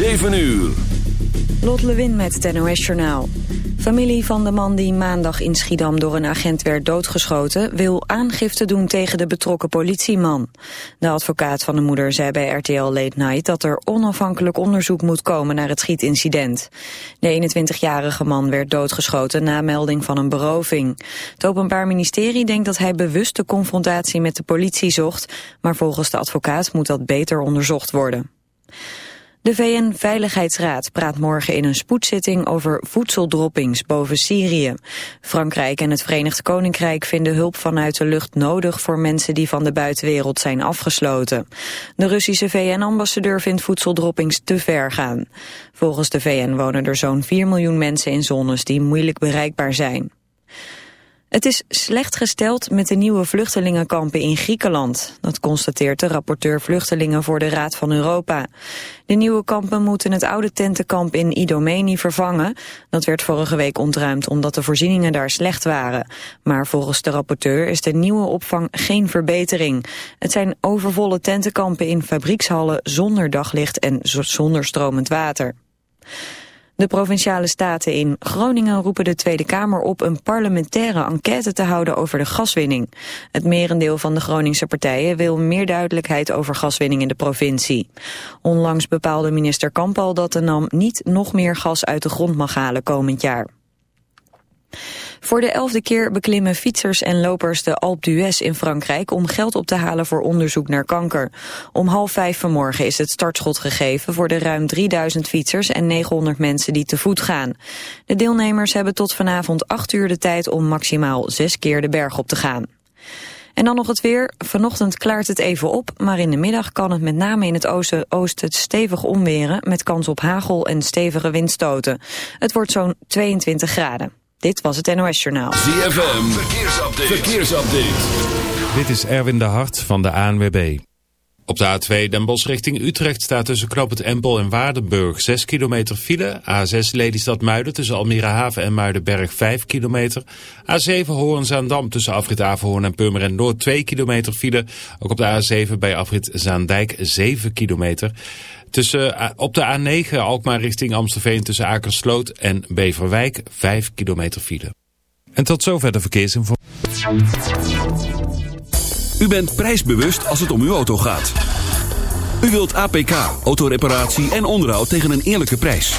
7 uur. Lot Lewin met het NOS Journaal. Familie van de man die maandag in Schiedam door een agent werd doodgeschoten... wil aangifte doen tegen de betrokken politieman. De advocaat van de moeder zei bij RTL Late Night... dat er onafhankelijk onderzoek moet komen naar het schietincident. De 21-jarige man werd doodgeschoten na melding van een beroving. Het Openbaar Ministerie denkt dat hij bewust de confrontatie met de politie zocht... maar volgens de advocaat moet dat beter onderzocht worden. De VN-veiligheidsraad praat morgen in een spoedzitting over voedseldroppings boven Syrië. Frankrijk en het Verenigd Koninkrijk vinden hulp vanuit de lucht nodig voor mensen die van de buitenwereld zijn afgesloten. De Russische VN-ambassadeur vindt voedseldroppings te ver gaan. Volgens de VN wonen er zo'n 4 miljoen mensen in zones die moeilijk bereikbaar zijn. Het is slecht gesteld met de nieuwe vluchtelingenkampen in Griekenland. Dat constateert de rapporteur Vluchtelingen voor de Raad van Europa. De nieuwe kampen moeten het oude tentenkamp in Idomeni vervangen. Dat werd vorige week ontruimd omdat de voorzieningen daar slecht waren. Maar volgens de rapporteur is de nieuwe opvang geen verbetering. Het zijn overvolle tentenkampen in fabriekshallen zonder daglicht en zonder stromend water. De Provinciale Staten in Groningen roepen de Tweede Kamer op een parlementaire enquête te houden over de gaswinning. Het merendeel van de Groningse partijen wil meer duidelijkheid over gaswinning in de provincie. Onlangs bepaalde minister Kampal dat de NAM niet nog meer gas uit de grond mag halen komend jaar. Voor de elfde keer beklimmen fietsers en lopers de Alpe d'Huez in Frankrijk om geld op te halen voor onderzoek naar kanker. Om half vijf vanmorgen is het startschot gegeven voor de ruim 3000 fietsers en 900 mensen die te voet gaan. De deelnemers hebben tot vanavond acht uur de tijd om maximaal zes keer de berg op te gaan. En dan nog het weer. Vanochtend klaart het even op, maar in de middag kan het met name in het oosten, oosten stevig omweren met kans op hagel en stevige windstoten. Het wordt zo'n 22 graden. Dit was het NOS Journaal. ZFM, verkeersupdate. verkeersupdate. Dit is Erwin de Hart van de ANWB. Op de A2 Den Bosch richting Utrecht staat tussen Knoop het Empel en Waardenburg 6 kilometer file. A6 Lelystad Muiden tussen Almere Haven en Muidenberg 5 kilometer. A7 Hoorn-Zaandam tussen Afrit Averhoorn en Purmerend Noord 2 kilometer file. Ook op de A7 bij Afrit Zaandijk 7 kilometer. Tussen, eh, op de A9 Alkmaar richting Amstelveen tussen Akersloot en Beverwijk 5 kilometer file. En tot zover de verkeersinformatie. U bent prijsbewust als het om uw auto gaat. U wilt APK, autoreparatie en onderhoud tegen een eerlijke prijs.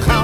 come, count.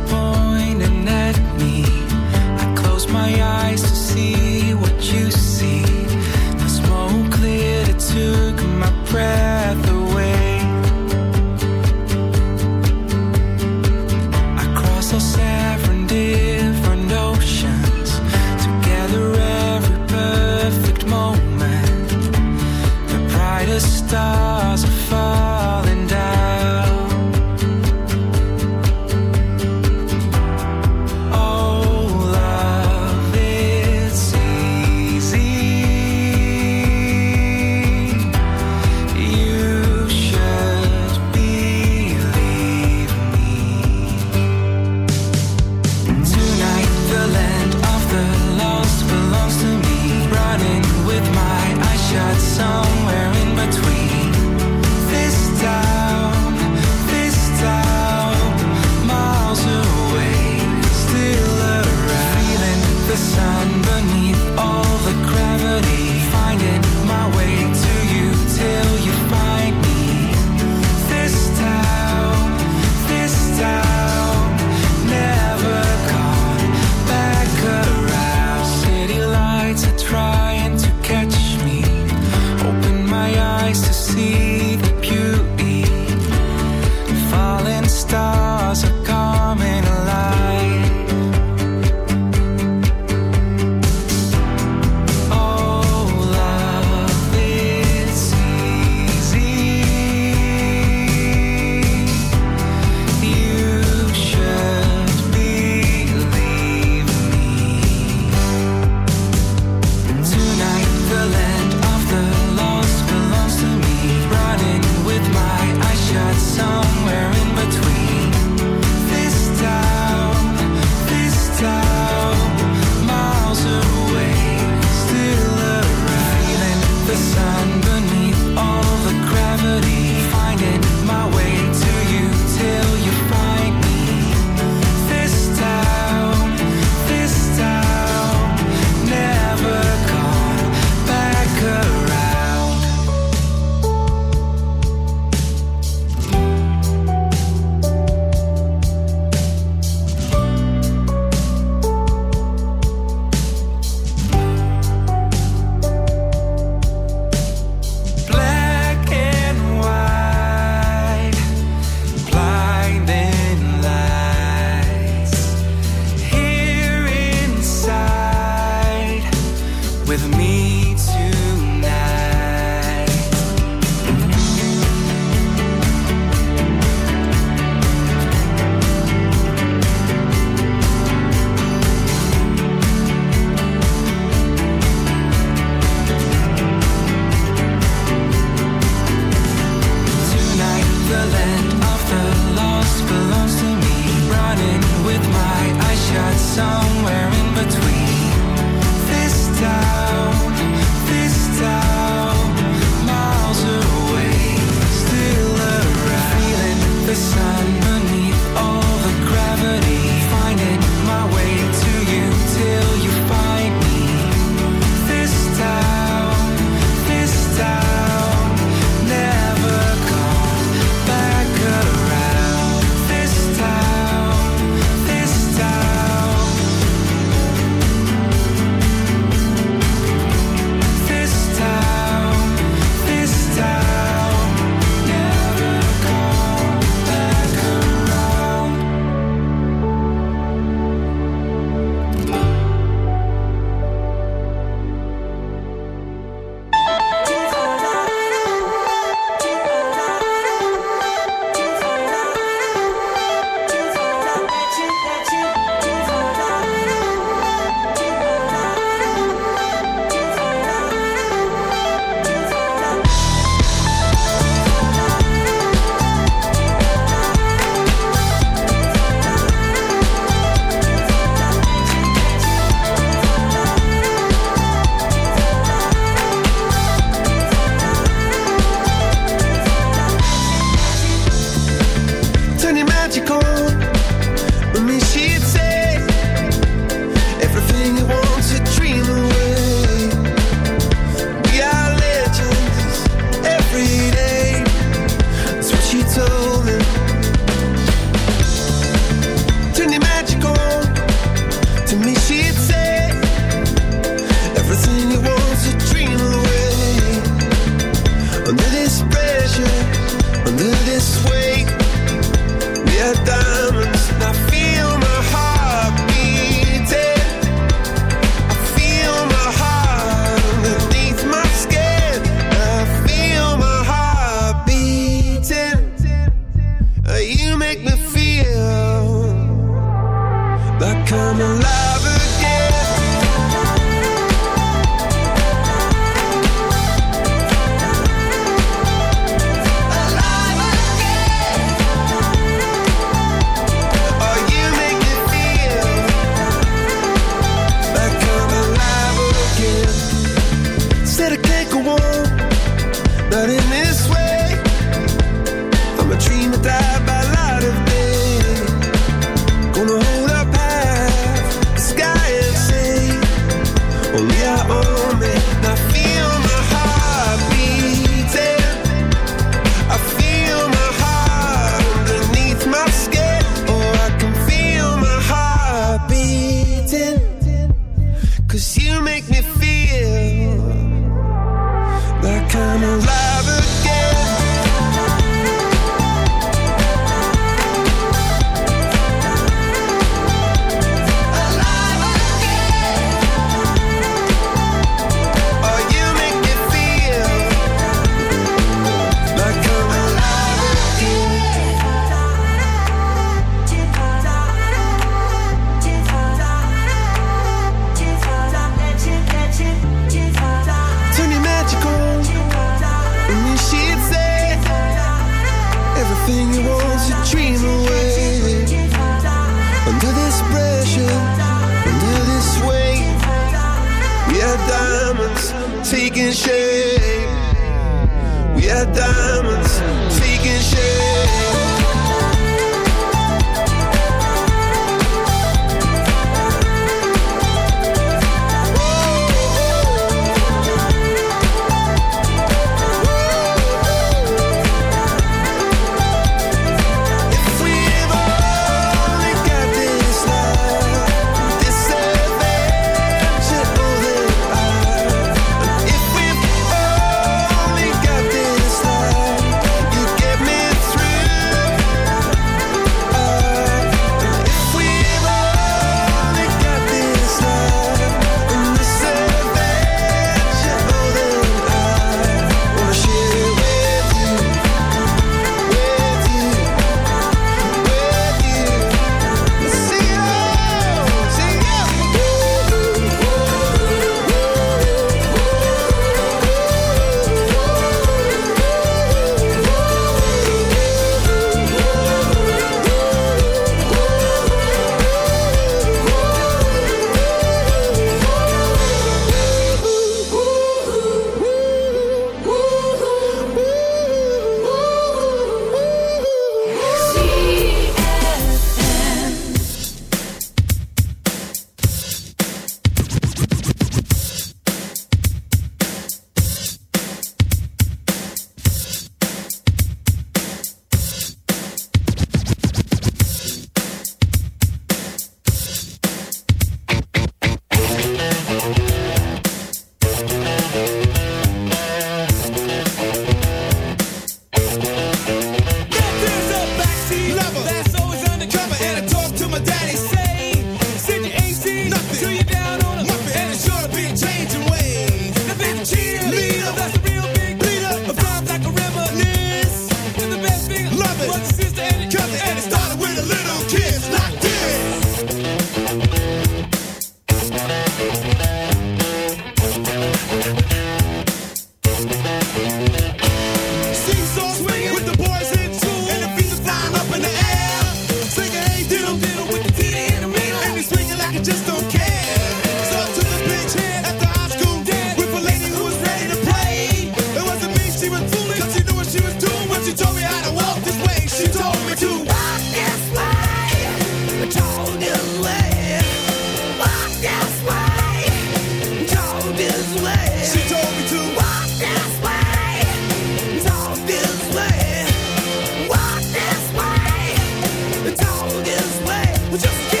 我就是。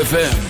ZFM.